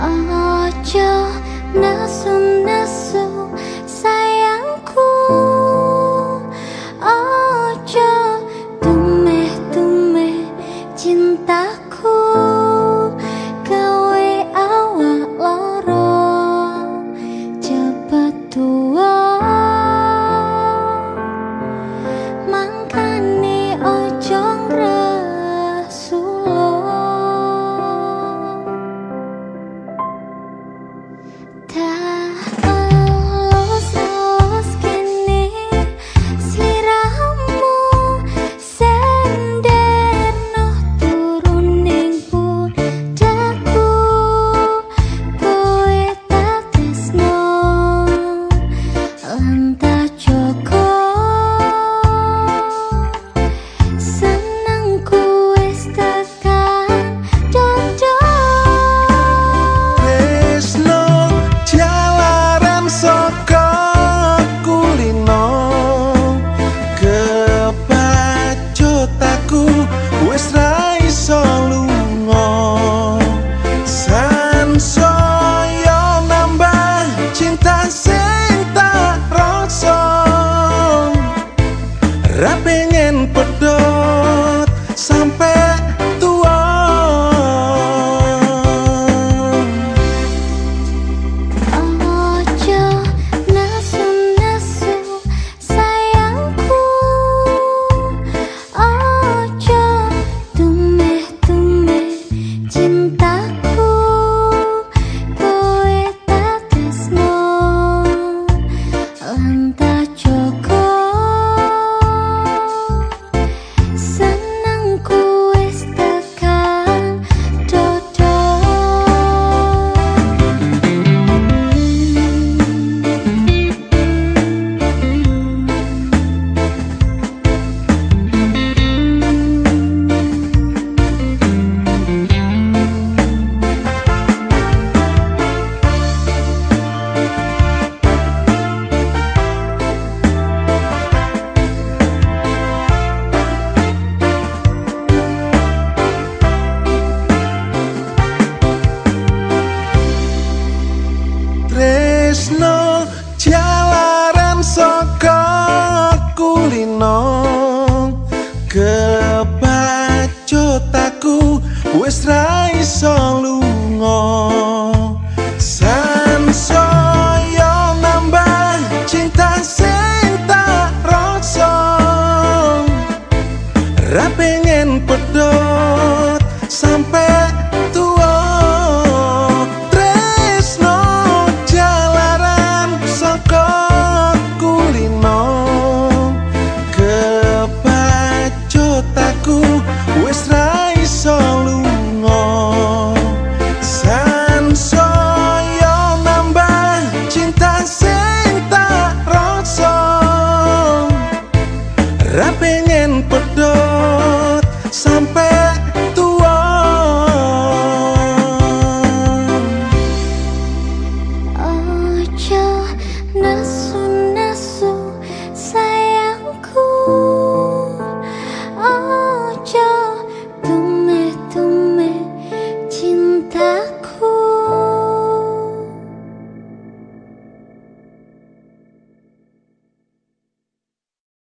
어쩌 낯선 낯선 Rapinha. nong kebacut aku wis raiso lungo Rapengen pedot sampai